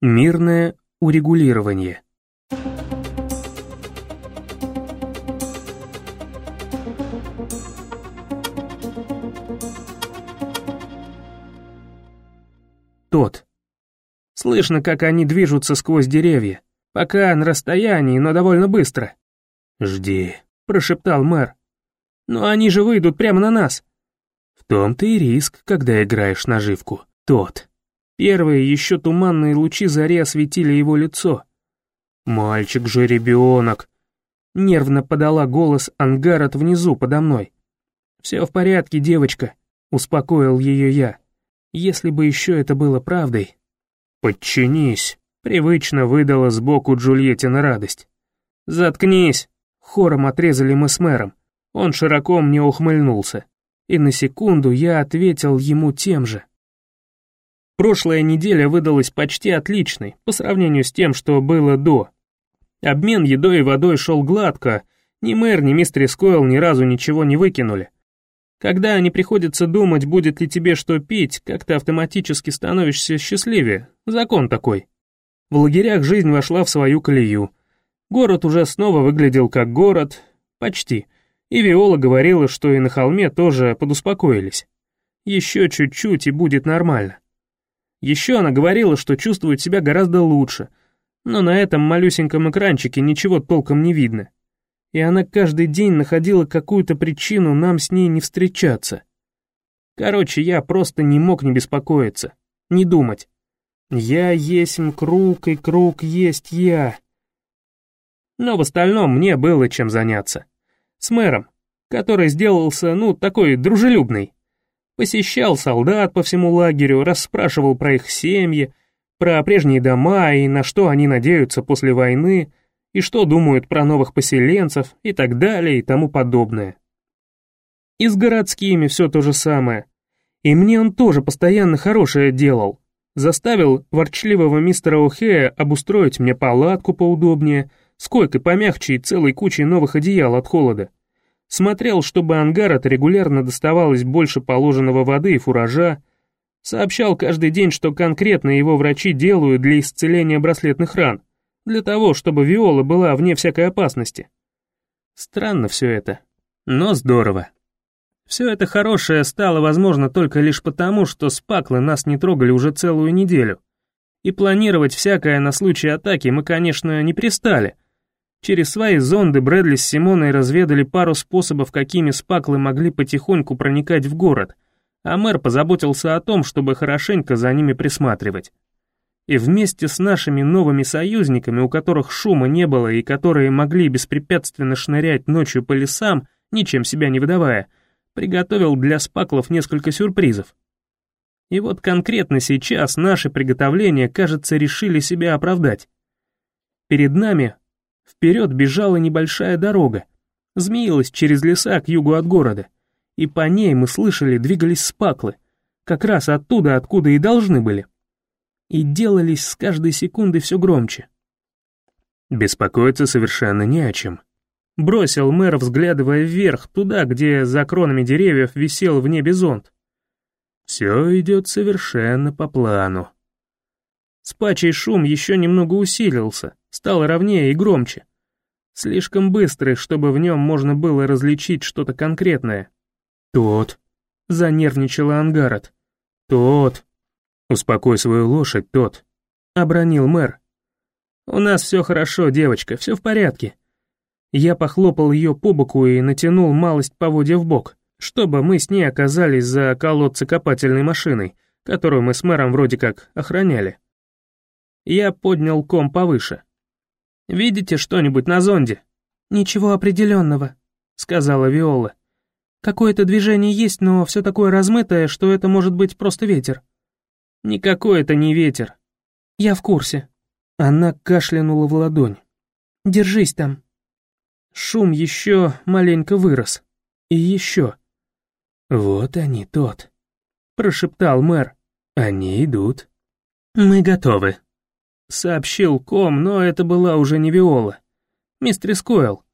Мирное урегулирование. Тот. Слышно, как они движутся сквозь деревья. Пока на расстоянии, но довольно быстро. «Жди», — прошептал мэр. «Но они же выйдут прямо на нас». В том-то и риск, когда играешь наживку. Тот. Первые еще туманные лучи зари осветили его лицо. «Мальчик же ребенок!» Нервно подала голос Ангарот внизу подо мной. «Все в порядке, девочка», — успокоил ее я. Если бы еще это было правдой. «Подчинись», — привычно выдала сбоку Джульетти на радость. «Заткнись», — хором отрезали мы с мэром. Он широко мне ухмыльнулся. И на секунду я ответил ему тем же. Прошлая неделя выдалась почти отличной по сравнению с тем, что было до. Обмен едой и водой шел гладко, ни мэр, ни мистер Скойл ни разу ничего не выкинули. Когда не приходится думать, будет ли тебе что пить, как ты автоматически становишься счастливее. Закон такой. В лагерях жизнь вошла в свою колею. Город уже снова выглядел как город, почти. И Виола говорила, что и на холме тоже подуспокоились. Еще чуть-чуть и будет нормально. Еще она говорила, что чувствует себя гораздо лучше, но на этом малюсеньком экранчике ничего толком не видно и она каждый день находила какую-то причину нам с ней не встречаться. Короче, я просто не мог не беспокоиться, не думать. Я есть круг, и круг есть я. Но в остальном мне было чем заняться. С мэром, который сделался, ну, такой дружелюбный. Посещал солдат по всему лагерю, расспрашивал про их семьи, про прежние дома и на что они надеются после войны, и что думают про новых поселенцев и так далее и тому подобное. И с городскими все то же самое. И мне он тоже постоянно хорошее делал. Заставил ворчливого мистера О'Хея обустроить мне палатку поудобнее, с помягче и целой кучей новых одеял от холода. Смотрел, чтобы ангарат регулярно доставалось больше положенного воды и фуража, сообщал каждый день, что конкретно его врачи делают для исцеления браслетных ран для того, чтобы Виола была вне всякой опасности. Странно все это, но здорово. Все это хорошее стало возможно только лишь потому, что спаклы нас не трогали уже целую неделю. И планировать всякое на случай атаки мы, конечно, не пристали. Через свои зонды Брэдли с Симоной разведали пару способов, какими спаклы могли потихоньку проникать в город, а мэр позаботился о том, чтобы хорошенько за ними присматривать. И вместе с нашими новыми союзниками, у которых шума не было и которые могли беспрепятственно шнырять ночью по лесам, ничем себя не выдавая, приготовил для спаклов несколько сюрпризов. И вот конкретно сейчас наши приготовления, кажется, решили себя оправдать. Перед нами вперед бежала небольшая дорога, змеилась через леса к югу от города, и по ней мы слышали двигались спаклы, как раз оттуда, откуда и должны были и делались с каждой секундой все громче. Беспокоиться совершенно не о чем. Бросил мэр, взглядывая вверх, туда, где за кронами деревьев висел в небе зонт. Все идет совершенно по плану. Спачий шум еще немного усилился, стал ровнее и громче. Слишком быстрый, чтобы в нем можно было различить что-то конкретное. «Тот», — занервничала Ангарот. «Тот», «Успокой свою лошадь, тот», — обронил мэр. «У нас все хорошо, девочка, все в порядке». Я похлопал ее по боку и натянул малость поводья в бок, чтобы мы с ней оказались за колодцекопательной машиной, которую мы с мэром вроде как охраняли. Я поднял ком повыше. «Видите что-нибудь на зонде?» «Ничего определенного», — сказала Виола. «Какое-то движение есть, но все такое размытое, что это может быть просто ветер». Никакой это не ветер. Я в курсе. Она кашлянула в ладонь. Держись там. Шум еще маленько вырос. И еще. Вот они тот. Прошептал мэр. Они идут. Мы готовы. Сообщил ком, но это была уже не Виола. Мистер Скойл.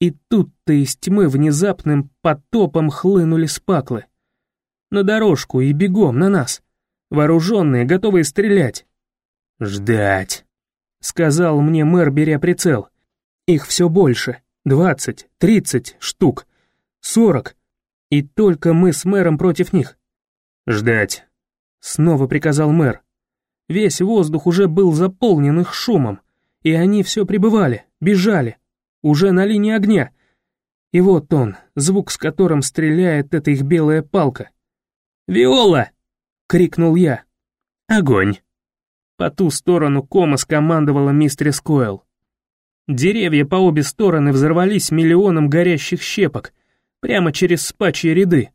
И тут-то из тьмы внезапным потопом хлынули спаклы. На дорожку и бегом на нас вооруженные, готовые стрелять. «Ждать», — сказал мне мэр, беря прицел. «Их все больше. Двадцать, тридцать штук. Сорок. И только мы с мэром против них». «Ждать», — снова приказал мэр. Весь воздух уже был заполнен их шумом, и они все прибывали, бежали, уже на линии огня. И вот он, звук с которым стреляет эта их белая палка. «Виола!» — крикнул я. «Огонь!» По ту сторону кома скомандовала мистер Койл. Деревья по обе стороны взорвались миллионом горящих щепок, прямо через спачьи ряды.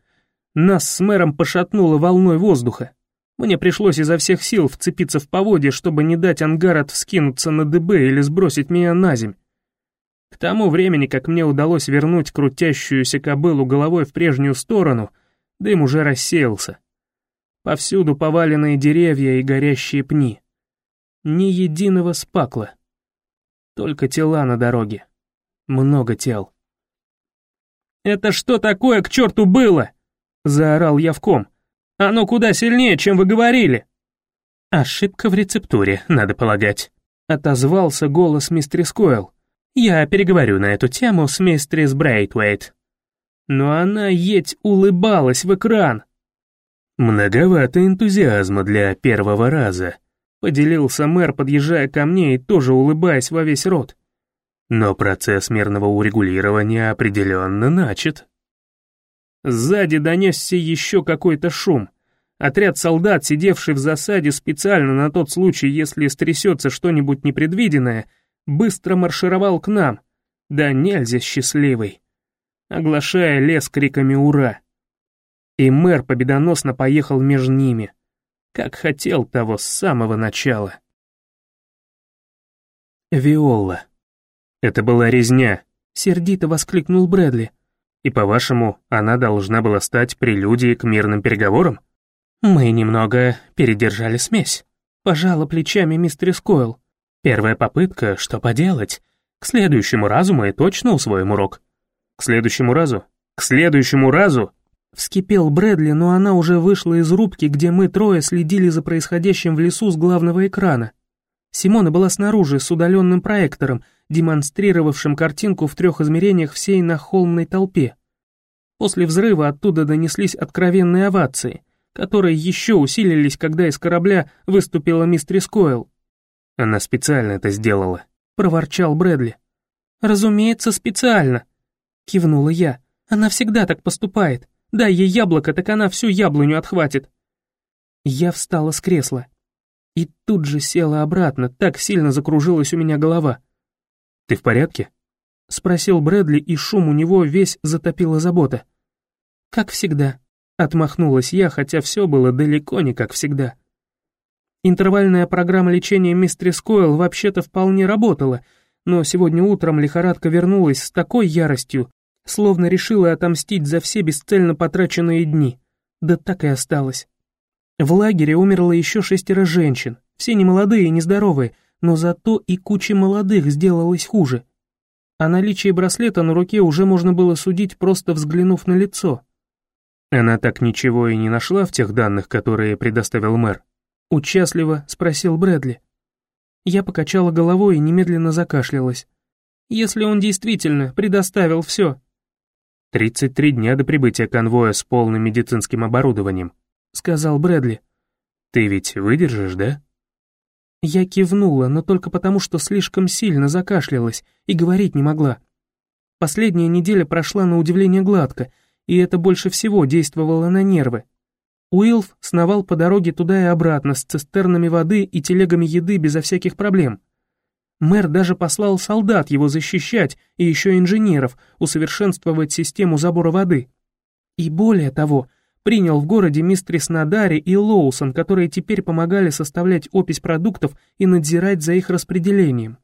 Нас с мэром пошатнуло волной воздуха. Мне пришлось изо всех сил вцепиться в поводье, чтобы не дать Ангарот вскинуться на ДБ или сбросить меня на земь. К тому времени, как мне удалось вернуть крутящуюся кобылу головой в прежнюю сторону, дым уже рассеялся. Повсюду поваленные деревья и горящие пни. Ни единого спакла. Только тела на дороге. Много тел. «Это что такое к черту было?» — заорал я в ком. Оно куда сильнее, чем вы говорили». «Ошибка в рецептуре, надо полагать», — отозвался голос мистерис Койл. «Я переговорю на эту тему с мистерис Брейтвейт». Но она едь улыбалась в экран. «Многовато энтузиазма для первого раза», — поделился мэр, подъезжая ко мне и тоже улыбаясь во весь рот. «Но процесс мирного урегулирования определенно начат». Сзади донесся еще какой-то шум. Отряд солдат, сидевший в засаде специально на тот случай, если стрясется что-нибудь непредвиденное, быстро маршировал к нам. Да нельзя счастливый. Оглашая лес криками «Ура!». И мэр победоносно поехал между ними, как хотел того с самого начала. Виола. Это была резня, сердито воскликнул Брэдли. И, по-вашему, она должна была стать прелюдией к мирным переговорам? Мы немного передержали смесь. Пожала плечами мистер Скойл. Первая попытка, что поделать. К следующему разу мы точно усвоим урок. К следующему разу? К следующему разу? Вскипел Брэдли, но она уже вышла из рубки, где мы трое следили за происходящим в лесу с главного экрана. Симона была снаружи с удаленным проектором, демонстрировавшим картинку в трех измерениях всей нахолмной толпе. После взрыва оттуда донеслись откровенные овации, которые еще усилились, когда из корабля выступила мистерис Койл. «Она специально это сделала», — проворчал Брэдли. «Разумеется, специально», — кивнула я. «Она всегда так поступает. Дай ей яблоко, так она всю яблоню отхватит». Я встала с кресла. И тут же села обратно, так сильно закружилась у меня голова. «Ты в порядке?» — спросил Брэдли, и шум у него весь затопила забота. «Как всегда», — отмахнулась я, хотя все было далеко не как всегда. Интервальная программа лечения мистерис Койл вообще-то вполне работала, но сегодня утром лихорадка вернулась с такой яростью, словно решила отомстить за все бесцельно потраченные дни. Да так и осталось. В лагере умерло еще шестеро женщин, все немолодые и нездоровые, но зато и куча молодых сделалось хуже. О наличии браслета на руке уже можно было судить, просто взглянув на лицо. Она так ничего и не нашла в тех данных, которые предоставил мэр? Участливо спросил Брэдли. Я покачала головой и немедленно закашлялась. Если он действительно предоставил все. 33 дня до прибытия конвоя с полным медицинским оборудованием, сказал Брэдли. «Ты ведь выдержишь, да?» Я кивнула, но только потому, что слишком сильно закашлялась и говорить не могла. Последняя неделя прошла на удивление гладко, и это больше всего действовало на нервы. Уилф сновал по дороге туда и обратно с цистернами воды и телегами еды безо всяких проблем. Мэр даже послал солдат его защищать и еще инженеров усовершенствовать систему забора воды. И более того, принял в городе мистрис Надари и Лоусон, которые теперь помогали составлять опись продуктов и надзирать за их распределением.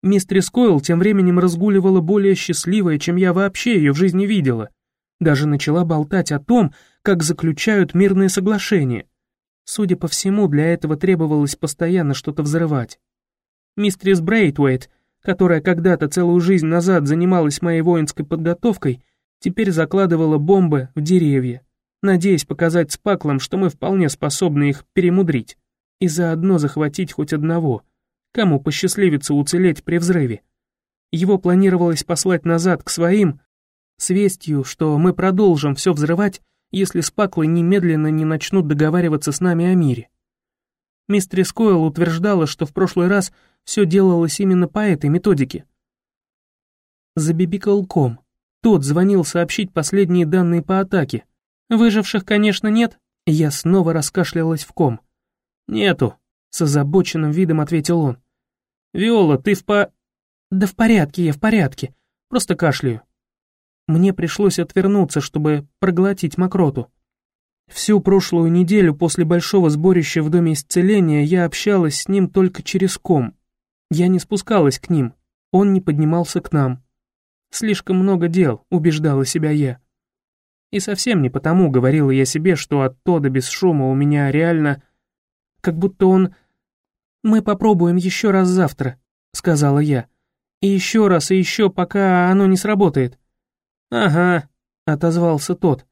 Мистрис Койл тем временем разгуливала более счастливая, чем я вообще ее в жизни видела. Даже начала болтать о том, как заключают мирные соглашения. Судя по всему, для этого требовалось постоянно что-то взрывать. Мистрис Брейтвейт, которая когда-то целую жизнь назад занималась моей воинской подготовкой, теперь закладывала бомбы в деревья, надеясь показать спаклам, что мы вполне способны их перемудрить. и заодно захватить хоть одного, кому посчастливится уцелеть при взрыве. Его планировалось послать назад к своим, с вестью, что мы продолжим все взрывать, если спаклы немедленно не начнут договариваться с нами о мире. Мистерис Койл утверждала, что в прошлый раз все делалось именно по этой методике. Забибикал ком. Тот звонил сообщить последние данные по атаке. Выживших, конечно, нет. Я снова раскашлялась в ком. «Нету», — с озабоченным видом ответил он. «Виола, ты в по...» «Да в порядке я, в порядке. Просто кашляю». Мне пришлось отвернуться, чтобы проглотить мокроту. Всю прошлую неделю после большого сборища в Доме Исцеления я общалась с ним только через ком. Я не спускалась к ним, он не поднимался к нам. Слишком много дел, убеждала себя я. И совсем не потому говорила я себе, что от Тода без шума у меня реально... Как будто он... «Мы попробуем еще раз завтра», — сказала я. «И еще раз, и еще, пока оно не сработает». «Ага», — отозвался тот.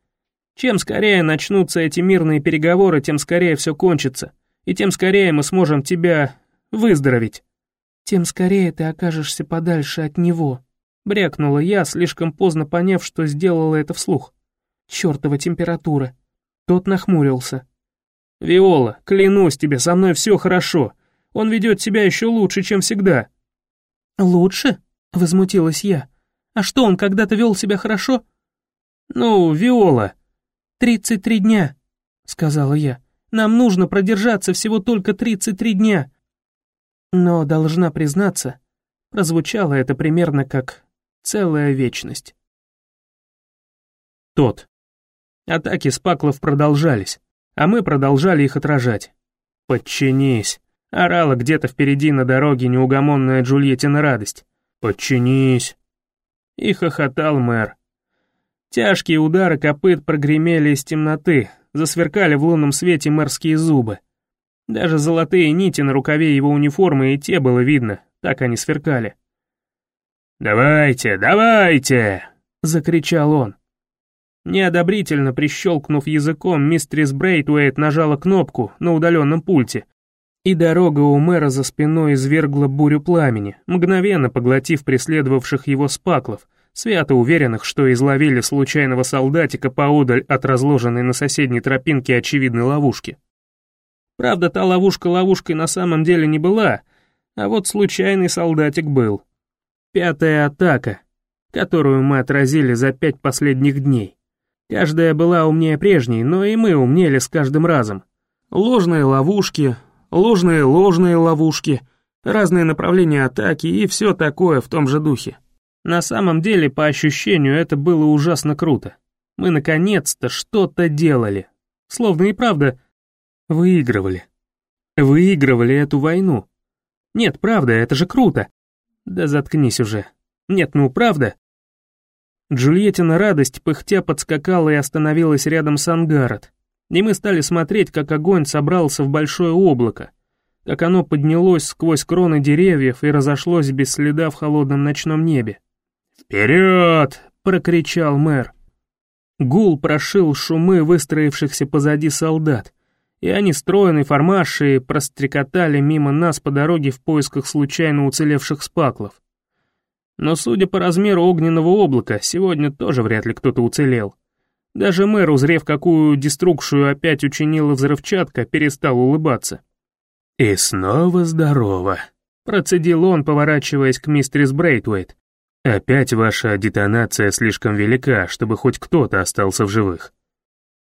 Чем скорее начнутся эти мирные переговоры, тем скорее все кончится, и тем скорее мы сможем тебя выздороветь. Тем скорее ты окажешься подальше от него, брякнула я, слишком поздно поняв, что сделала это вслух. Чёртова температура. Тот нахмурился. «Виола, клянусь тебе, со мной все хорошо. Он ведет себя еще лучше, чем всегда». «Лучше?» — возмутилась я. «А что, он когда-то вел себя хорошо?» «Ну, Виола», «Тридцать три дня», — сказала я. «Нам нужно продержаться всего только тридцать три дня». Но, должна признаться, прозвучало это примерно как целая вечность. Тот. Атаки спаклов продолжались, а мы продолжали их отражать. «Подчинись!» — орала где-то впереди на дороге неугомонная Джульеттина радость. «Подчинись!» И хохотал мэр. Тяжкие удары копыт прогремели из темноты, засверкали в лунном свете мэрские зубы. Даже золотые нити на рукаве его униформы и те было видно, так они сверкали. «Давайте, давайте!» — закричал он. Неодобрительно прищелкнув языком, мистерис Брейтуэйт нажала кнопку на удаленном пульте, и дорога у мэра за спиной извергла бурю пламени, мгновенно поглотив преследовавших его спаклов — свято уверенных, что изловили случайного солдатика поодаль от разложенной на соседней тропинке очевидной ловушки. Правда, та ловушка ловушкой на самом деле не была, а вот случайный солдатик был. Пятая атака, которую мы отразили за пять последних дней. Каждая была умнее прежней, но и мы умнели с каждым разом. Ложные ловушки, ложные ложные ловушки, разные направления атаки и все такое в том же духе. На самом деле, по ощущению, это было ужасно круто. Мы наконец-то что-то делали. Словно и правда выигрывали. Выигрывали эту войну. Нет, правда, это же круто. Да заткнись уже. Нет, ну правда. Джульеттина радость пыхтя подскакала и остановилась рядом с Ангарот. И мы стали смотреть, как огонь собрался в большое облако, как оно поднялось сквозь кроны деревьев и разошлось без следа в холодном ночном небе. «Вперед!» — прокричал мэр. Гул прошил шумы выстроившихся позади солдат, и они стройной формашей прострекотали мимо нас по дороге в поисках случайно уцелевших спаклов. Но судя по размеру огненного облака, сегодня тоже вряд ли кто-то уцелел. Даже мэр, узрев, какую деструкцию опять учинила взрывчатка, перестал улыбаться. «И снова здорово», — процедил он, поворачиваясь к мистерис Брейтвейт, Опять ваша детонация слишком велика, чтобы хоть кто-то остался в живых.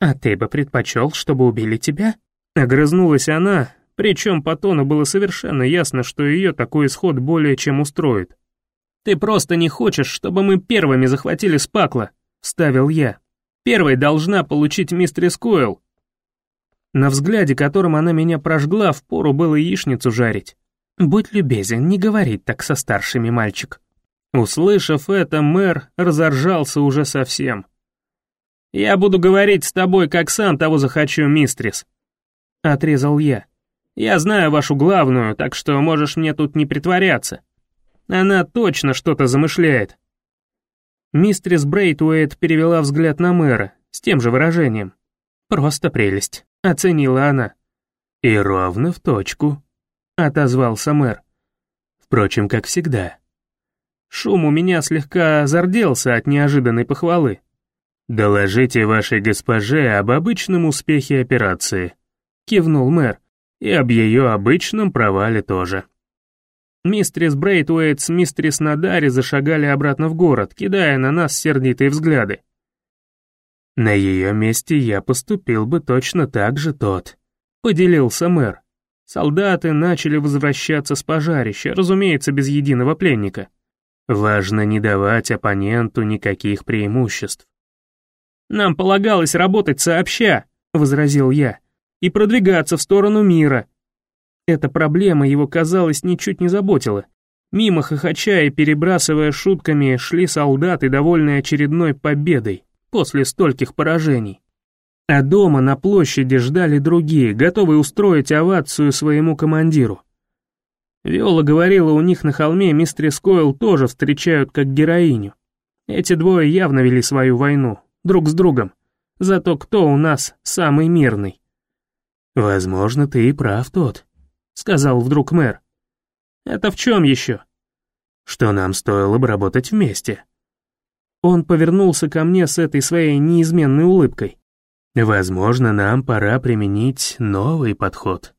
А ты бы предпочел, чтобы убили тебя? Огрызнулась она, причем по тону было совершенно ясно, что ее такой исход более чем устроит. «Ты просто не хочешь, чтобы мы первыми захватили Спакла», — вставил я. «Первой должна получить мистерис Койл». На взгляде, которым она меня прожгла, впору было яичницу жарить. «Будь любезен, не говорить так со старшими, мальчик», Услышав это, мэр разоржался уже совсем. «Я буду говорить с тобой, как сам того захочу, мистрис», — отрезал я. «Я знаю вашу главную, так что можешь мне тут не притворяться. Она точно что-то замышляет». Мистрис Брейтуэйт перевела взгляд на мэра с тем же выражением. «Просто прелесть», — оценила она. «И ровно в точку», — отозвался мэр. «Впрочем, как всегда». Шум у меня слегка зарделся от неожиданной похвалы. «Доложите вашей госпоже об обычном успехе операции», — кивнул мэр, «и об ее обычном провале тоже». Мистрис Брейтуэйт с мистрис Надари зашагали обратно в город, кидая на нас сердитые взгляды. «На ее месте я поступил бы точно так же тот», — поделился мэр. Солдаты начали возвращаться с пожарища, разумеется, без единого пленника. Важно не давать оппоненту никаких преимуществ. «Нам полагалось работать сообща», — возразил я, «и продвигаться в сторону мира, эта проблема его, казалось, ничуть не заботила. Мимо хохоча и перебрасывая шутками шли солдаты, довольные очередной победой после стольких поражений. А дома на площади ждали другие, готовые устроить овацию своему командиру. Виола говорила, у них на холме мистерис Койл тоже встречают как героиню. Эти двое явно вели свою войну, друг с другом. Зато кто у нас самый мирный? Возможно, ты и прав, тот, сказал вдруг мэр. «Это в чем еще?» «Что нам стоило бы работать вместе». Он повернулся ко мне с этой своей неизменной улыбкой. «Возможно, нам пора применить новый подход».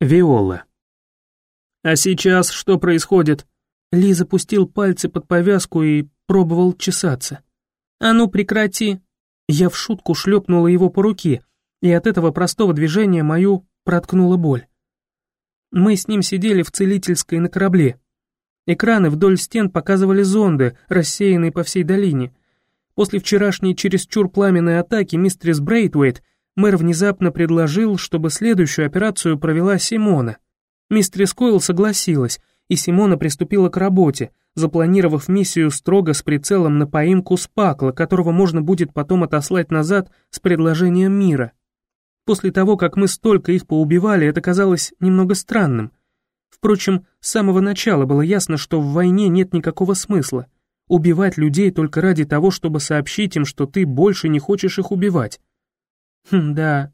Виола. «А сейчас что происходит?» Ли запустил пальцы под повязку и пробовал чесаться. «А ну прекрати!» Я в шутку шлепнула его по руке, и от этого простого движения мою проткнула боль. Мы с ним сидели в целительской на корабле. Экраны вдоль стен показывали зонды, рассеянные по всей долине. После вчерашней чересчур пламенной атаки мистерис Брейтвейт мэр внезапно предложил, чтобы следующую операцию провела Симона. Мистерис Койл согласилась, и Симона приступила к работе, запланировав миссию строго с прицелом на поимку Спакла, которого можно будет потом отослать назад с предложением мира. После того, как мы столько их поубивали, это казалось немного странным. Впрочем, с самого начала было ясно, что в войне нет никакого смысла. Убивать людей только ради того, чтобы сообщить им, что ты больше не хочешь их убивать. Хм, да,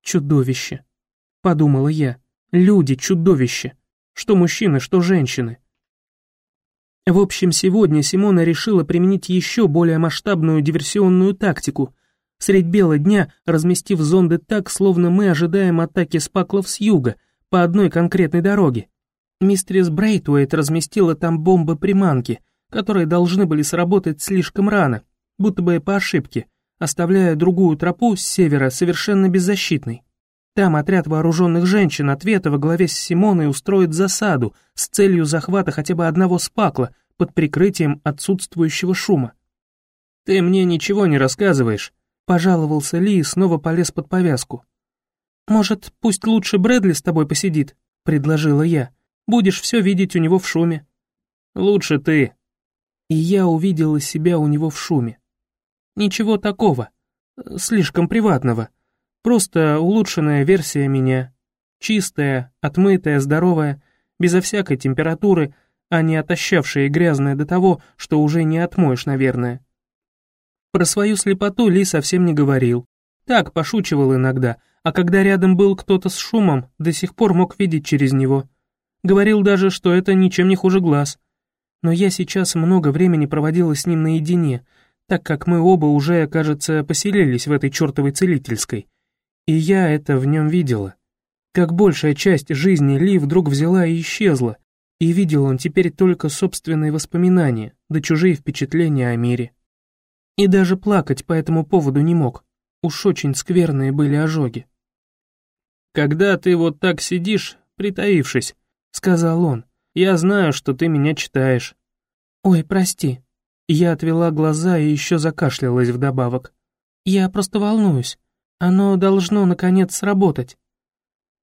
чудовище, подумала я. Люди — чудовище. Что мужчины, что женщины. В общем, сегодня Симона решила применить еще более масштабную диверсионную тактику — средь бела дня разместив зонды так, словно мы ожидаем атаки спаклов с юга, по одной конкретной дороге. Мистерис Брейтуэйт разместила там бомбы-приманки, которые должны были сработать слишком рано, будто бы по ошибке, оставляя другую тропу с севера совершенно беззащитной. Там отряд вооруженных женщин ответа во главе с Симоной устроит засаду с целью захвата хотя бы одного спакла под прикрытием отсутствующего шума. «Ты мне ничего не рассказываешь», Пожаловался Ли и снова полез под повязку. «Может, пусть лучше Брэдли с тобой посидит?» — предложила я. «Будешь все видеть у него в шуме». «Лучше ты». И я увидела себя у него в шуме. Ничего такого. Слишком приватного. Просто улучшенная версия меня. Чистая, отмытая, здоровая, безо всякой температуры, а не отощавшая и грязная до того, что уже не отмоешь, наверное. Про свою слепоту Ли совсем не говорил. Так, пошучивал иногда, а когда рядом был кто-то с шумом, до сих пор мог видеть через него. Говорил даже, что это ничем не хуже глаз. Но я сейчас много времени проводила с ним наедине, так как мы оба уже, кажется, поселились в этой чертовой целительской. И я это в нем видела. Как большая часть жизни Ли вдруг взяла и исчезла, и видел он теперь только собственные воспоминания, да чужие впечатления о мире. И даже плакать по этому поводу не мог. Уж очень скверные были ожоги. «Когда ты вот так сидишь, притаившись», — сказал он, — «я знаю, что ты меня читаешь». «Ой, прости». Я отвела глаза и еще закашлялась вдобавок. «Я просто волнуюсь. Оно должно, наконец, сработать».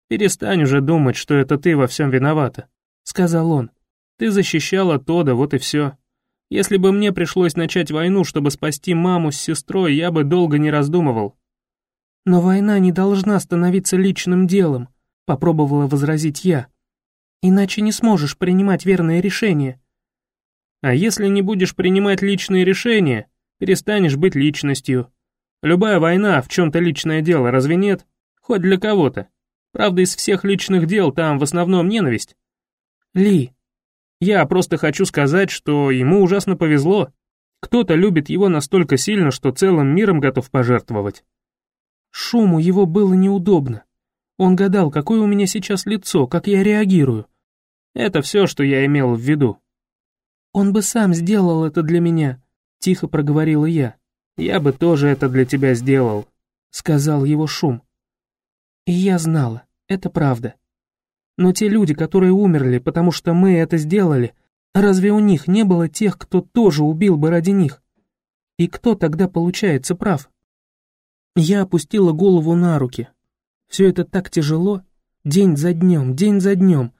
«Перестань уже думать, что это ты во всем виновата», — сказал он. «Ты защищала Тода, вот и все. Если бы мне пришлось начать войну, чтобы спасти маму с сестрой, я бы долго не раздумывал. Но война не должна становиться личным делом, попробовала возразить я. Иначе не сможешь принимать верные решения. А если не будешь принимать личные решения, перестанешь быть личностью. Любая война в чем-то личное дело, разве нет? Хоть для кого-то. Правда, из всех личных дел там в основном ненависть. Ли, я просто хочу сказать, что ему ужасно повезло. Кто-то любит его настолько сильно, что целым миром готов пожертвовать. Шуму его было неудобно. Он гадал, какое у меня сейчас лицо, как я реагирую. Это все, что я имел в виду. «Он бы сам сделал это для меня», — тихо проговорила я. «Я бы тоже это для тебя сделал», — сказал его шум. И я знала, это правда. Но те люди, которые умерли, потому что мы это сделали, разве у них не было тех, кто тоже убил бы ради них? И кто тогда получается прав? Я опустила голову на руки. Все это так тяжело. День за днем, день за днем.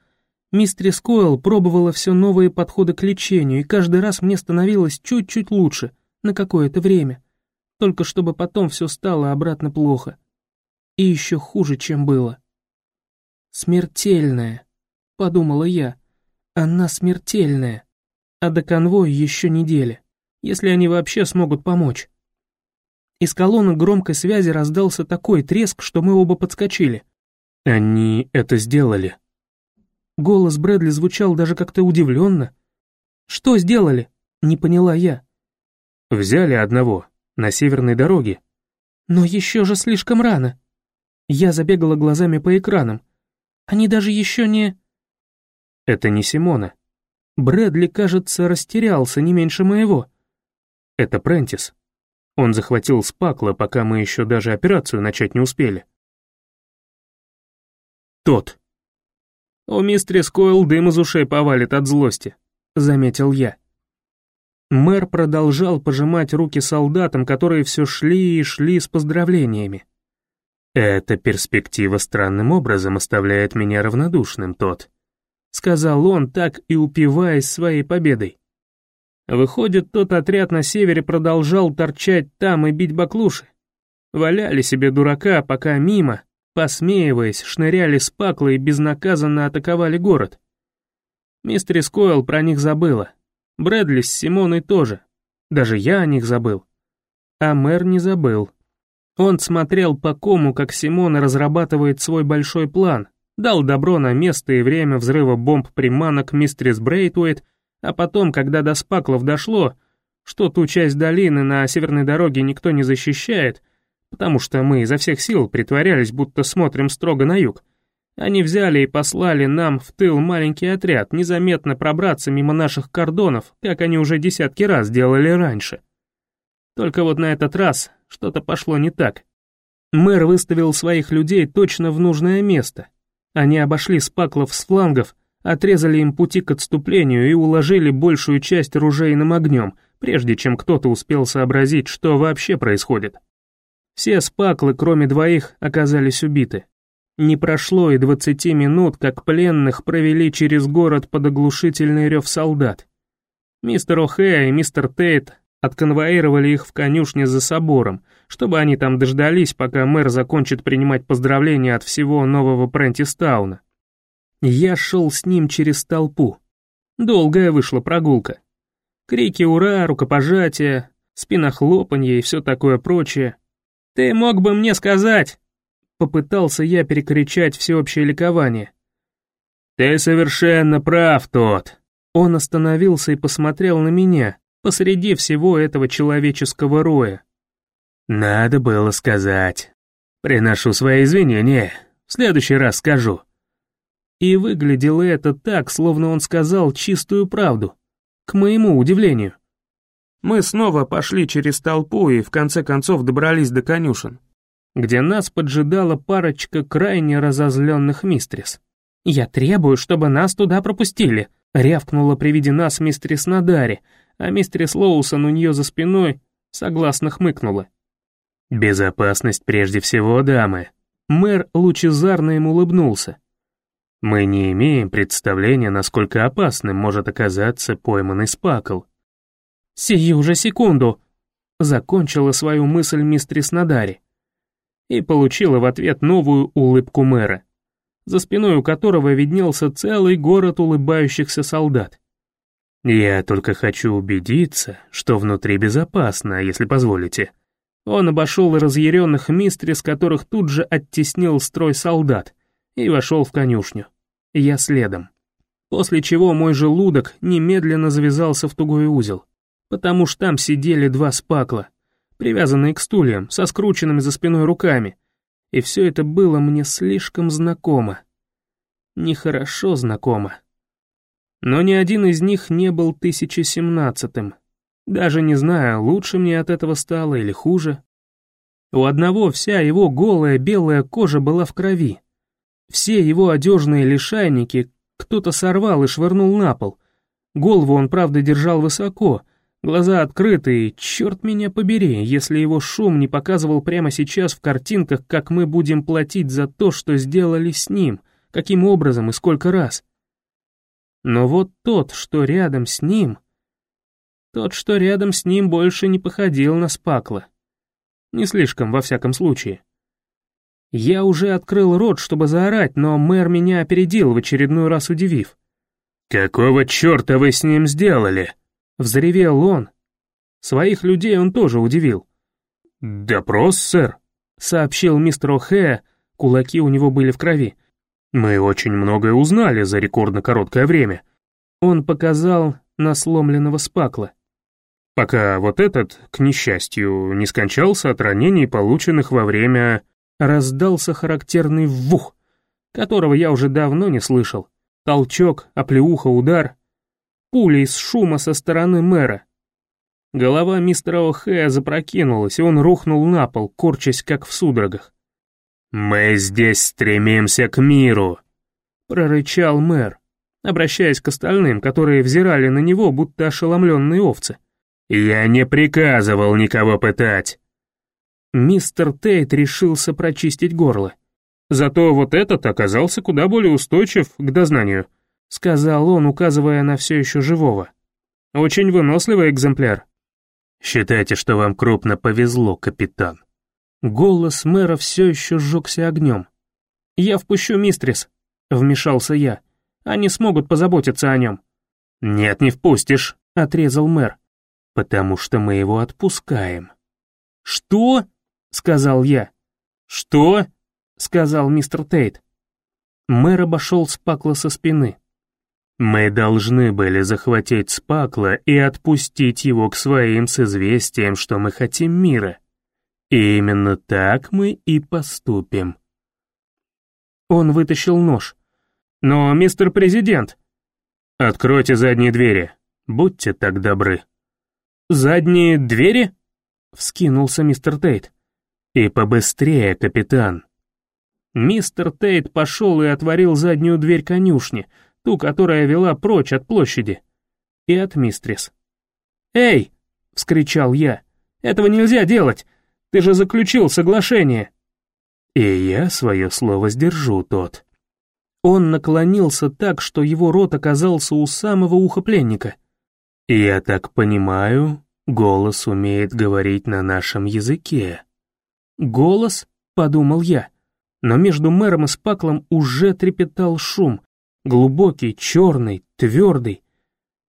Мистрис Койл пробовала все новые подходы к лечению, и каждый раз мне становилось чуть-чуть лучше, на какое-то время. Только чтобы потом все стало обратно плохо. И еще хуже, чем было. «Смертельная», — подумала я. «Она смертельная. А до конвоя еще неделя, если они вообще смогут помочь». Из колонны громкой связи раздался такой треск, что мы оба подскочили. «Они это сделали». Голос Брэдли звучал даже как-то удивленно. «Что сделали?» — не поняла я. «Взяли одного, на северной дороге». «Но еще же слишком рано». Я забегала глазами по экранам. Они даже еще не...» «Это не Симона». Брэдли, кажется, растерялся не меньше моего. «Это Прентис. Он захватил Спакла, пока мы еще даже операцию начать не успели». «Тот». «У мистерис Койл дым из ушей повалит от злости», — заметил я. Мэр продолжал пожимать руки солдатам, которые все шли и шли с поздравлениями. «Эта перспектива странным образом оставляет меня равнодушным, тот», — сказал он, так и упиваясь своей победой. Выходит, тот отряд на севере продолжал торчать там и бить баклуши. Валяли себе дурака, пока мимо, посмеиваясь, шныряли с паклой и безнаказанно атаковали город. Мистер Койл про них забыла. Брэдли с Симоной тоже. Даже я о них забыл. А мэр не забыл. Он смотрел по кому, как Симон разрабатывает свой большой план, дал добро на место и время взрыва бомб-приманок мистерис Брейтуэйт, а потом, когда до Спаклов дошло, что ту часть долины на северной дороге никто не защищает, потому что мы изо всех сил притворялись, будто смотрим строго на юг, они взяли и послали нам в тыл маленький отряд, незаметно пробраться мимо наших кордонов, как они уже десятки раз делали раньше. Только вот на этот раз что-то пошло не так. Мэр выставил своих людей точно в нужное место. Они обошли спаклов с флангов, отрезали им пути к отступлению и уложили большую часть оружейным огнем, прежде чем кто-то успел сообразить, что вообще происходит. Все спаклы, кроме двоих, оказались убиты. Не прошло и двадцати минут, как пленных провели через город под оглушительный рев солдат. Мистер О'Хэя и мистер Тейт Отконвоировали их в конюшне за собором, чтобы они там дождались, пока мэр закончит принимать поздравления от всего нового Прентистауна. Я шел с ним через толпу. Долгая вышла прогулка. Крики «Ура!», рукопожатия, спинохлопанье и все такое прочее. «Ты мог бы мне сказать!» Попытался я перекричать всеобщее ликование. «Ты совершенно прав, тот!» Он остановился и посмотрел на меня, посреди всего этого человеческого роя. Надо было сказать. Приношу свои извинения, в следующий раз скажу. И выглядело это так, словно он сказал чистую правду, к моему удивлению. Мы снова пошли через толпу и в конце концов добрались до конюшен, где нас поджидала парочка крайне разозленных мистрис. «Я требую, чтобы нас туда пропустили», — рявкнула при виде нас мистрис Надари, а мистерис Лоусон у нее за спиной согласно хмыкнула. «Безопасность прежде всего, дамы». Мэр лучезарно им улыбнулся. «Мы не имеем представления, насколько опасным может оказаться пойманный спакл». «Сию же секунду!» — закончила свою мысль мистерис Надари. И получила в ответ новую улыбку мэра, за спиной у которого виднелся целый город улыбающихся солдат. «Я только хочу убедиться, что внутри безопасно, если позволите. Он обошел разъяренных мистрис, которых тут же оттеснил строй солдат, и вошел в конюшню. Я следом. После чего мой желудок немедленно завязался в тугой узел, потому что там сидели два спакла, привязанные к стульям, со скрученными за спиной руками, и все это было мне слишком знакомо. Нехорошо знакомо. Но ни один из них не был 1017-м. Даже не знаю, лучше мне от этого стало или хуже. У одного вся его голая белая кожа была в крови. Все его одежные лишайники кто-то сорвал и швырнул на пол. Голову он, правда, держал высоко, глаза открыты, и черт меня побери, если его шум не показывал прямо сейчас в картинках, как мы будем платить за то, что сделали с ним, каким образом и сколько раз. Но вот тот, что рядом с ним... Тот, что рядом с ним, больше не походил на спакла. Не слишком, во всяком случае. Я уже открыл рот, чтобы заорать, но мэр меня опередил, в очередной раз удивив. «Какого черта вы с ним сделали?» Взревел он. Своих людей он тоже удивил. «Допрос, сэр», — сообщил мистер О'Хэя, кулаки у него были в крови. Мы очень многое узнали за рекордно короткое время. Он показал на сломленного спакла. Пока вот этот, к несчастью, не скончался от ранений, полученных во время... Раздался характерный вух, которого я уже давно не слышал. Толчок, оплеуха, удар. Пуля из шума со стороны мэра. Голова мистера О'Хэя запрокинулась, и он рухнул на пол, корчась как в судорогах. «Мы здесь стремимся к миру», — прорычал мэр, обращаясь к остальным, которые взирали на него, будто ошеломленные овцы. «Я не приказывал никого пытать». Мистер Тейт решился прочистить горло. «Зато вот этот оказался куда более устойчив к дознанию», — сказал он, указывая на все еще живого. «Очень выносливый экземпляр». «Считайте, что вам крупно повезло, капитан», Голос мэра все еще сжегся огнем. «Я впущу мистрис», — вмешался я. «Они смогут позаботиться о нем». «Нет, не впустишь», — отрезал мэр. «Потому что мы его отпускаем». «Что?» — сказал я. «Что?» — сказал мистер Тейт. Мэр обошел Спакла со спины. «Мы должны были захватить Спакла и отпустить его к своим с известием, что мы хотим мира. И именно так мы и поступим. Он вытащил нож. «Но, мистер президент...» «Откройте задние двери. Будьте так добры». «Задние двери?» — вскинулся мистер Тейт. «И побыстрее, капитан». Мистер Тейт пошел и отворил заднюю дверь конюшни, ту, которая вела прочь от площади. И от мистрис. «Эй!» — вскричал я. «Этого нельзя делать! Ты же заключил соглашение». «И я свое слово сдержу, тот». Он наклонился так, что его рот оказался у самого уха пленника. «Я так понимаю, голос умеет говорить на нашем языке». «Голос?» — подумал я. Но между мэром и Спаклом уже трепетал шум. Глубокий, черный, твердый.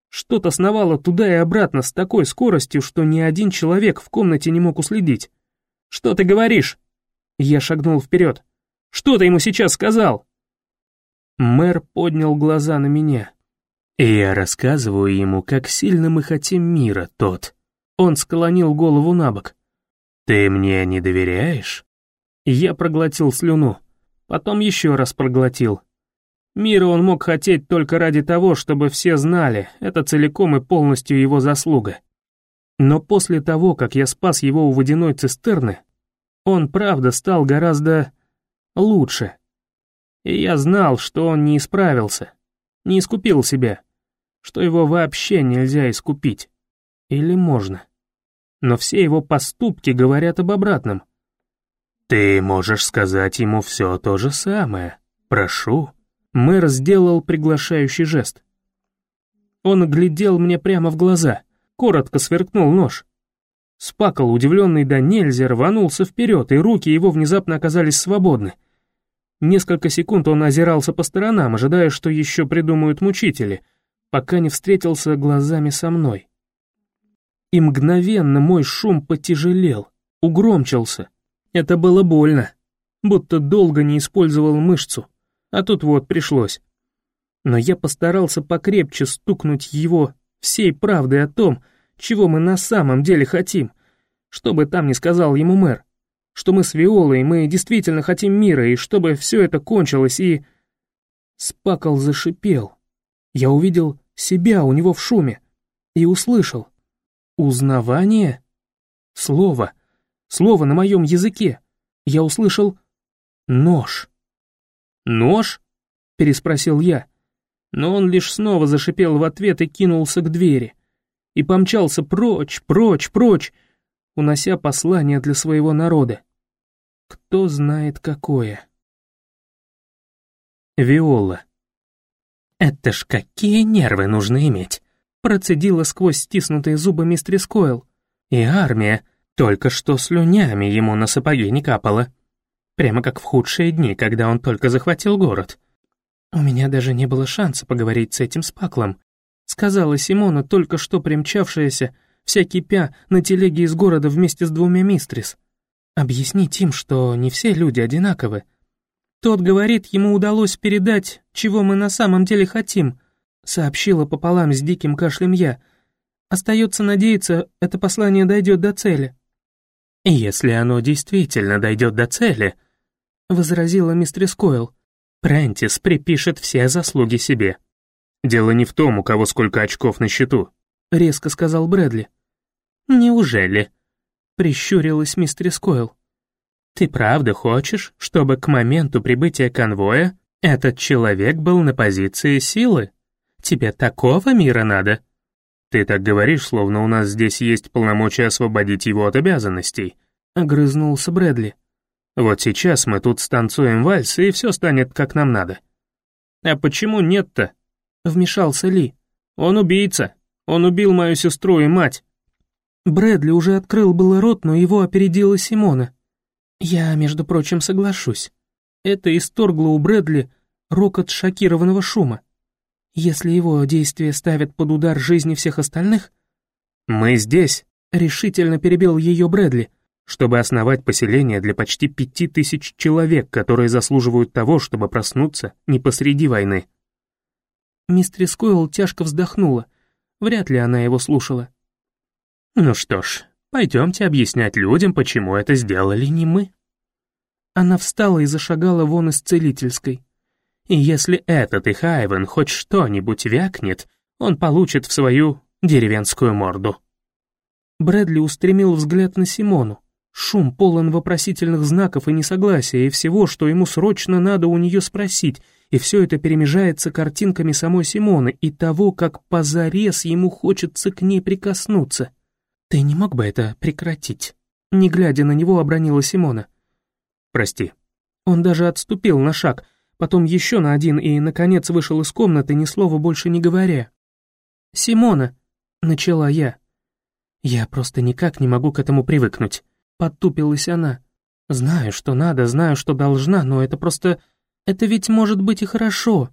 Что-то сновало туда и обратно с такой скоростью, что ни один человек в комнате не мог уследить. «Что ты говоришь?» Я шагнул вперед. «Что ты ему сейчас сказал?» Мэр поднял глаза на меня. И я рассказываю ему, как сильно мы хотим мира, тот. Он склонил голову на бок. «Ты мне не доверяешь?» Я проглотил слюну. Потом еще раз проглотил. Мира он мог хотеть только ради того, чтобы все знали, это целиком и полностью его заслуга. Но после того, как я спас его у водяной цистерны, он правда стал гораздо лучше. И я знал, что он не исправился, не искупил себя, что его вообще нельзя искупить. Или можно. Но все его поступки говорят об обратном. «Ты можешь сказать ему все то же самое. Прошу». Мэр сделал приглашающий жест. Он оглядел мне прямо в глаза — коротко сверкнул нож. Спакал, удивленный до нельзя, рванулся вперед, и руки его внезапно оказались свободны. Несколько секунд он озирался по сторонам, ожидая, что еще придумают мучители, пока не встретился глазами со мной. И мгновенно мой шум потяжелел, угромчился. Это было больно, будто долго не использовал мышцу, а тут вот пришлось. Но я постарался покрепче стукнуть его всей правдой о том, чего мы на самом деле хотим, чтобы там не сказал ему мэр, что мы с Виолой, мы действительно хотим мира, и чтобы все это кончилось, и... Спакал зашипел. Я увидел себя у него в шуме и услышал. Узнавание? Слово. Слово на моем языке. Я услышал «нож». «Нож?» — переспросил я. Но он лишь снова зашипел в ответ и кинулся к двери. И помчался прочь, прочь, прочь, унося послание для своего народа. Кто знает какое. Виола. «Это ж какие нервы нужно иметь!» Процедила сквозь стиснутые зубы мистерис Койл. «И армия, только что слюнями ему на сапоги не капала. Прямо как в худшие дни, когда он только захватил город. У меня даже не было шанса поговорить с этим спаклом», сказала Симона, только что примчавшаяся, вся кипя, на телеге из города вместе с двумя мистрис. «Объяснить им, что не все люди одинаковы», тот говорит, ему удалось передать, чего мы на самом деле хотим, сообщила пополам с диким кашлем я. Остается надеяться, это послание дойдет до цели. «Если оно действительно дойдет до цели», — возразила мистерис Койл, «Прентис припишет все заслуги себе». «Дело не в том, у кого сколько очков на счету», — резко сказал Брэдли. «Неужели?» — прищурилась мистерис Койл. Ты правда хочешь, чтобы к моменту прибытия конвоя этот человек был на позиции силы? Тебе такого мира надо? Ты так говоришь, словно у нас здесь есть полномочия освободить его от обязанностей. Огрызнулся Брэдли. Вот сейчас мы тут станцуем вальс, и все станет как нам надо. А почему нет-то? Вмешался Ли. Он убийца. Он убил мою сестру и мать. Брэдли уже открыл было рот, но его опередила Симона. Я, между прочим, соглашусь. Это исторгло у Брэдли рокот шокированного шума. Если его действия ставят под удар жизни всех остальных... «Мы здесь», — решительно перебил ее Брэдли, чтобы основать поселение для почти пяти тысяч человек, которые заслуживают того, чтобы проснуться не посреди войны. Мистерис Койл тяжко вздохнула. Вряд ли она его слушала. «Ну что ж, Пойдемте объяснять людям, почему это сделали не мы». Она встала и зашагала вон из целительской. И если этот их Айвен хоть что-нибудь вякнет, он получит в свою деревенскую морду. Брэдли устремил взгляд на Симону. Шум полон вопросительных знаков и несогласия, и всего, что ему срочно надо у нее спросить, и все это перемежается картинками самой Симоны и того, как позарез ему хочется к ней прикоснуться. «Ты не мог бы это прекратить?» Не глядя на него, обронила Симона. «Прости». Он даже отступил на шаг, потом еще на один и, наконец, вышел из комнаты, ни слова больше не говоря. «Симона!» — начала я. «Я просто никак не могу к этому привыкнуть», — подтупилась она. «Знаю, что надо, знаю, что должна, но это просто... Это ведь может быть и хорошо».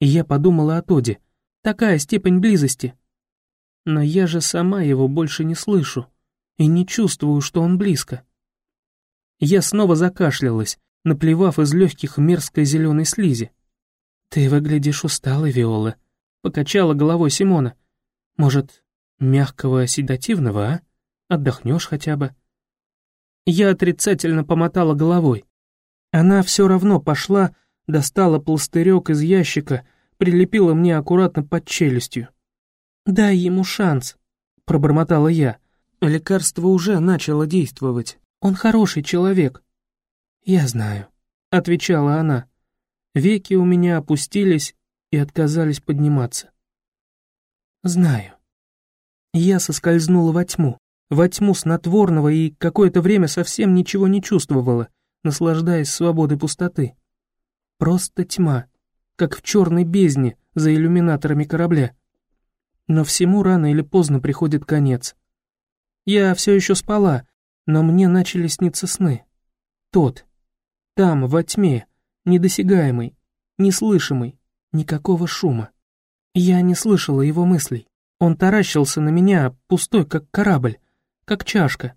Я подумала о Тоде. Такая степень близости. Но я же сама его больше не слышу и не чувствую, что он близко. Я снова закашлялась, наплевав из легких мерзкой зеленой слизи. «Ты выглядишь усталой, Виола», — покачала головой Симона. «Может, мягкого седативного, а? Отдохнешь хотя бы?» Я отрицательно помотала головой. Она все равно пошла, достала пластырек из ящика, прилепила мне аккуратно под челюстью. «Дай ему шанс», — пробормотала я. Лекарство уже начало действовать. Он хороший человек. «Я знаю», — отвечала она. Веки у меня опустились и отказались подниматься. «Знаю». Я соскользнула во тьму, во тьму снотворного и какое-то время совсем ничего не чувствовала, наслаждаясь свободой пустоты. Просто тьма, как в черной бездне за иллюминаторами корабля. Но всему рано или поздно приходит конец. Я все еще спала, но мне начали сниться сны. Тот, там, во тьме, недосягаемый, неслышимый, никакого шума. Я не слышала его мыслей. Он таращился на меня, пустой, как корабль, как чашка.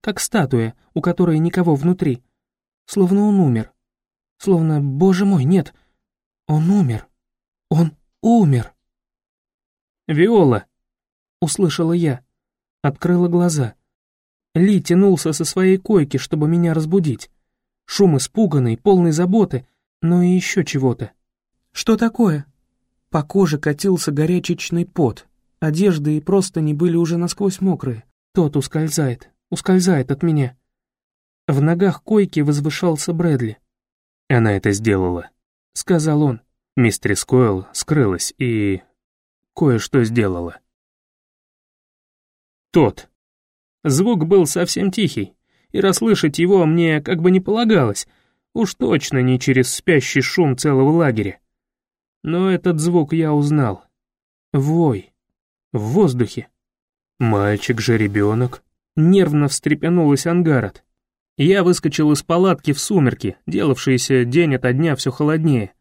как статуя, у которой никого внутри. Словно он умер. Словно, боже мой, нет, он умер. Он умер. «Виола!» — услышала я. Открыла глаза. Ли тянулся со своей койки, чтобы меня разбудить. Шум испуганный, полный заботы, но и еще чего-то. «Что такое?» По коже катился горячечный пот. Одежды и просто не были уже насквозь мокрые. Тот ускользает, ускользает от меня. В ногах койки возвышался Брэдли. «Она это сделала», — сказал он. Мистерис Койл скрылась и... кое-что сделала. Тот. Звук был совсем тихий, и расслышать его мне как бы не полагалось, уж точно не через спящий шум целого лагеря. Но этот звук я узнал. Вой. В воздухе. Мальчик же ребенок. Нервно встрепенулась Ангарот. Я выскочил из палатки в сумерки, делавшиеся день ото дня все холоднее.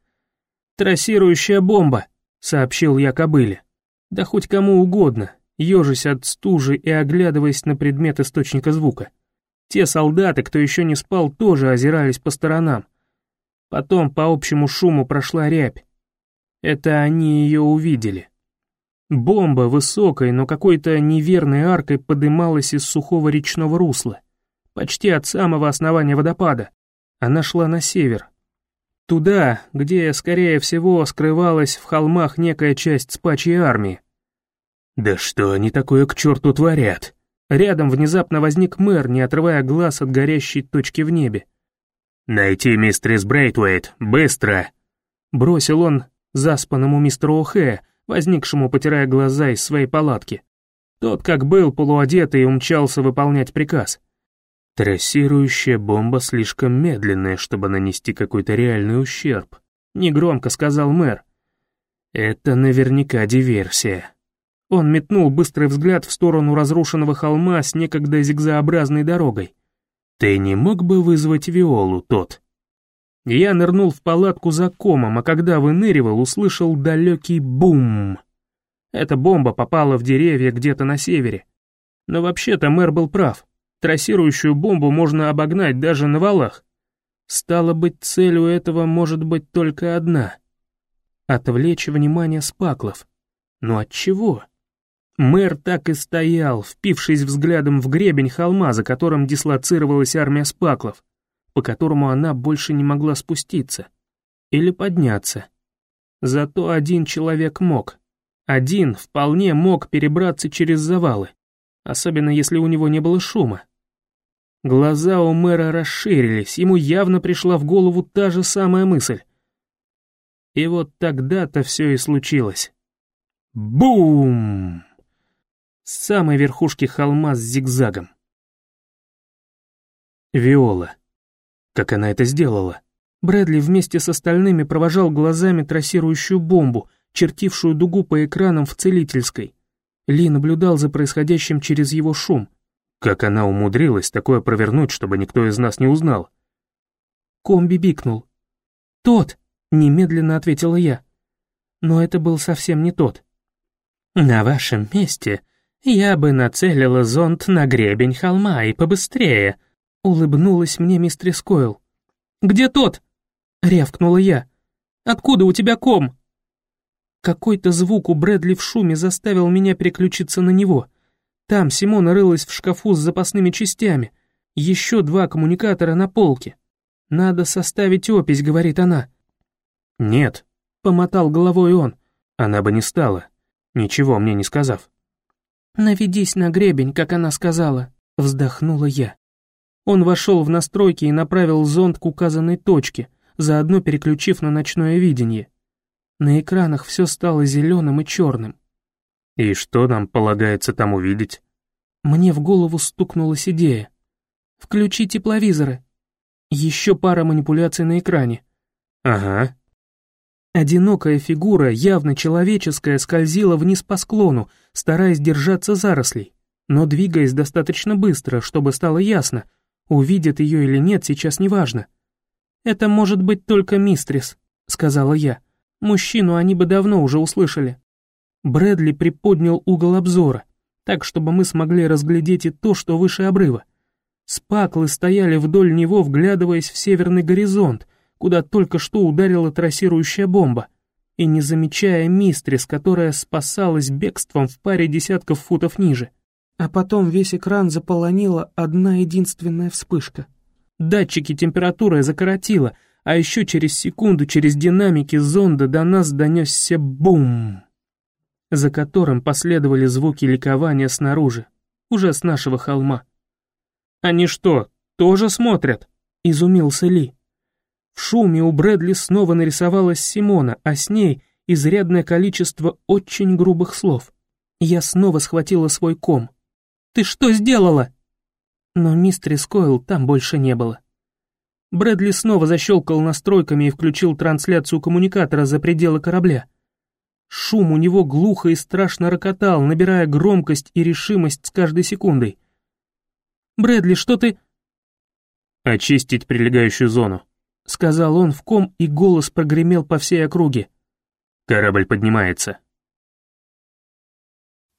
«Трассирующая бомба», — сообщил я кобыле. Да хоть кому угодно, ежась от стужи и оглядываясь на предмет источника звука. Те солдаты, кто еще не спал, тоже озирались по сторонам. Потом по общему шуму прошла рябь. Это они ее увидели. Бомба высокой, но какой-то неверной аркой подымалась из сухого речного русла, почти от самого основания водопада. Она шла на север. Туда, где, скорее всего, скрывалась в холмах некая часть спачьей армии. «Да что они такое к черту творят?» Рядом внезапно возник мэр, не отрывая глаз от горящей точки в небе. «Найти мистерис Брейтвейт, быстро!» Бросил он заспанному мистеру О'Хэ, возникшему, потирая глаза из своей палатки. Тот, как был, полуодетый, умчался выполнять приказ. «Трассирующая бомба слишком медленная, чтобы нанести какой-то реальный ущерб», — негромко сказал мэр. «Это наверняка диверсия». Он метнул быстрый взгляд в сторону разрушенного холма с некогда зигзообразной дорогой. «Ты не мог бы вызвать Виолу, тот?» Я нырнул в палатку за комом, а когда выныривал, услышал далекий бум. Эта бомба попала в деревья где-то на севере. Но вообще-то мэр был прав. Трассирующую бомбу можно обогнать даже на валах. Стало быть, целью этого может быть только одна — отвлечь внимание спаклов. Но от чего? Мэр так и стоял, впившись взглядом в гребень холма, за которым дислоцировалась армия спаклов по которому она больше не могла спуститься или подняться. Зато один человек мог. Один вполне мог перебраться через завалы, особенно если у него не было шума. Глаза у мэра расширились, ему явно пришла в голову та же самая мысль. И вот тогда-то все и случилось. Бум! С самой верхушки холма с зигзагом. Виола. Как она это сделала? Брэдли вместе с остальными провожал глазами трассирующую бомбу, чертившую дугу по экранам в целительской. Ли наблюдал за происходящим через его шум. Как она умудрилась такое провернуть, чтобы никто из нас не узнал? Комби бикнул. «Тот!» — немедленно ответила я. Но это был совсем не тот. «На вашем месте я бы нацелила зонт на гребень холма и побыстрее», Улыбнулась мне мистерис Койл. «Где тот?» — рявкнула я. «Откуда у тебя ком?» Какой-то звук у Брэдли в шуме заставил меня переключиться на него. Там Симона рылась в шкафу с запасными частями. Еще два коммуникатора на полке. «Надо составить опись», — говорит она. «Нет», — помотал головой он. «Она бы не стала, ничего мне не сказав». «Наведись на гребень, как она сказала», — вздохнула я. Он вошел в настройки и направил зонд к указанной точке, заодно переключив на ночное видение. На экранах все стало зеленым и черным. «И что нам полагается там увидеть?» Мне в голову стукнулась идея. «Включи тепловизоры». Еще пара манипуляций на экране. «Ага». Одинокая фигура, явно человеческая, скользила вниз по склону, стараясь держаться зарослей, но двигаясь достаточно быстро, чтобы стало ясно — Увидят ее или нет, сейчас не важно. «Это может быть только мистрис», — сказала я. «Мужчину они бы давно уже услышали». Брэдли приподнял угол обзора, так, чтобы мы смогли разглядеть и то, что выше обрыва. Спаклы стояли вдоль него, вглядываясь в северный горизонт, куда только что ударила трассирующая бомба, и не замечая мистрис, которая спасалась бегством в паре десятков футов ниже. А потом весь экран заполонила одна единственная вспышка. Датчики температуры закоротило, а еще через секунду через динамики зонда до нас донесся бум, за которым последовали звуки ликования снаружи, уже с нашего холма. «Они что, тоже смотрят?» — изумился Ли. В шуме у Брэдли снова нарисовалась Симона, а с ней изрядное количество очень грубых слов. Я снова схватила свой ком. «Ты что сделала?» Но мистер Койл там больше не было. Брэдли снова защелкал настройками и включил трансляцию коммуникатора за пределы корабля. Шум у него глухо и страшно рокотал, набирая громкость и решимость с каждой секундой. «Брэдли, что ты...» «Очистить прилегающую зону», — сказал он в ком, и голос прогремел по всей округе. «Корабль поднимается».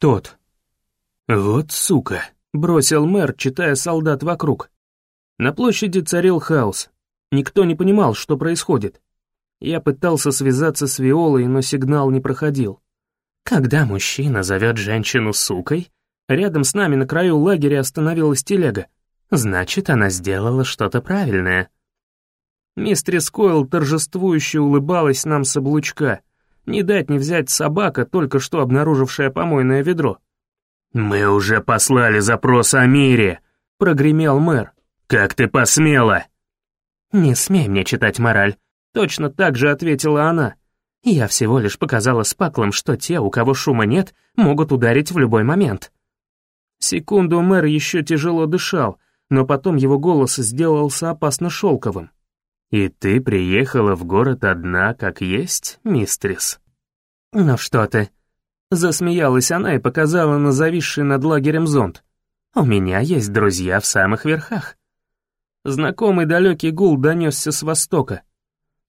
«Тот». «Вот сука», — бросил мэр, читая солдат вокруг. На площади царил хаос. Никто не понимал, что происходит. Я пытался связаться с Виолой, но сигнал не проходил. Когда мужчина зовет женщину сукой, Рядом с нами на краю лагеря остановилась телега. Значит, она сделала что-то правильное. Мистерис Койл торжествующе улыбалась нам с облучка. Не дать не взять собака, только что обнаружившая помойное ведро. «Мы уже послали запрос о мире», — прогремел мэр. «Как ты посмела?» «Не смей мне читать мораль», — точно так же ответила она. «Я всего лишь показала спаклам, что те, у кого шума нет, могут ударить в любой момент». Секунду мэр еще тяжело дышал, но потом его голос сделался опасно шелковым. «И ты приехала в город одна, как есть, мистрис?» «Ну что ты?» Засмеялась она и показала на зависший над лагерем зонт. «У меня есть друзья в самых верхах». Знакомый далекий гул донесся с востока.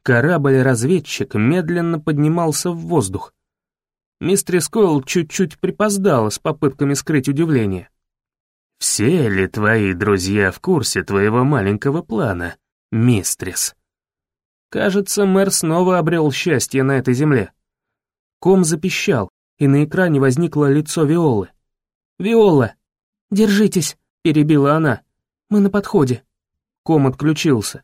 Корабль-разведчик медленно поднимался в воздух. Мистерис Койл чуть-чуть припоздала с попытками скрыть удивление. «Все ли твои друзья в курсе твоего маленького плана, мистрис?» Кажется, мэр снова обрел счастье на этой земле. Ком запищал, и на экране возникло лицо Виолы. «Виола!» «Держитесь!» — перебила она. «Мы на подходе». Ком отключился.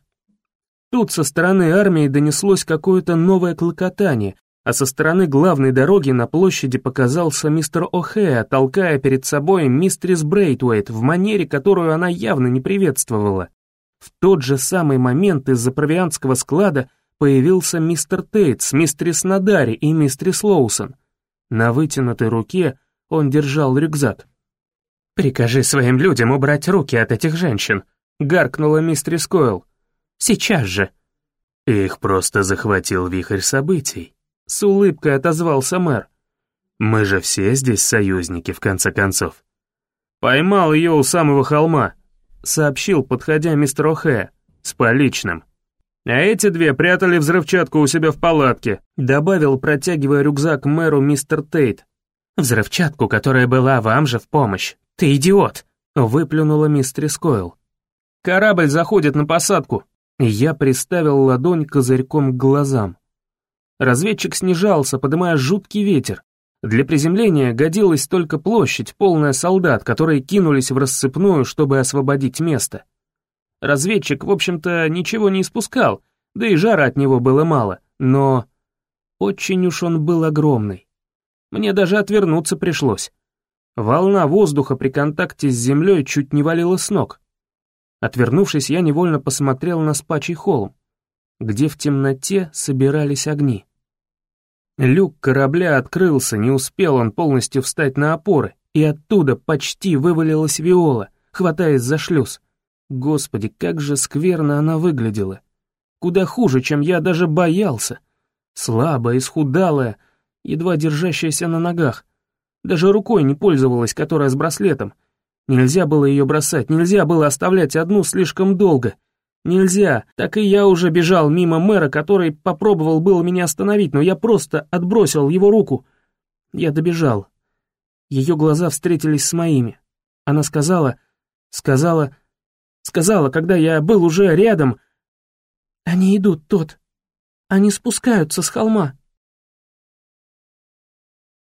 Тут со стороны армии донеслось какое-то новое клокотание, а со стороны главной дороги на площади показался мистер О'Хэя, толкая перед собой мистерис Брейтуэйт в манере, которую она явно не приветствовала. В тот же самый момент из-за провианского склада появился мистер Тейтс, мистерис Надари и мистерис Лоусон. На вытянутой руке он держал рюкзак. «Прикажи своим людям убрать руки от этих женщин», — гаркнула мистерис Койл. «Сейчас же». Их просто захватил вихрь событий. С улыбкой отозвался мэр. «Мы же все здесь союзники, в конце концов». «Поймал ее у самого холма», — сообщил, подходя мистер О'Хэ, с поличным. «А эти две прятали взрывчатку у себя в палатке», — добавил, протягивая рюкзак мэру мистер Тейт. «Взрывчатку, которая была вам же в помощь. Ты идиот!» — выплюнула мистер Скойл. «Корабль заходит на посадку». Я приставил ладонь козырьком к глазам. Разведчик снижался, подымая жуткий ветер. Для приземления годилась только площадь, полная солдат, которые кинулись в рассыпную, чтобы освободить место. Разведчик, в общем-то, ничего не испускал, да и жара от него было мало, но... Очень уж он был огромный. Мне даже отвернуться пришлось. Волна воздуха при контакте с землей чуть не валила с ног. Отвернувшись, я невольно посмотрел на спачий холм где в темноте собирались огни. Люк корабля открылся, не успел он полностью встать на опоры, и оттуда почти вывалилась Виола, хватаясь за шлюз. Господи, как же скверно она выглядела. Куда хуже, чем я даже боялся. Слабая, исхудалая, едва держащаяся на ногах. Даже рукой не пользовалась, которая с браслетом. Нельзя было ее бросать, нельзя было оставлять одну слишком долго — Нельзя, так и я уже бежал мимо мэра, который попробовал было меня остановить, но я просто отбросил его руку. Я добежал. Ее глаза встретились с моими. Она сказала, сказала, сказала, когда я был уже рядом. Они идут, тот. Они спускаются с холма.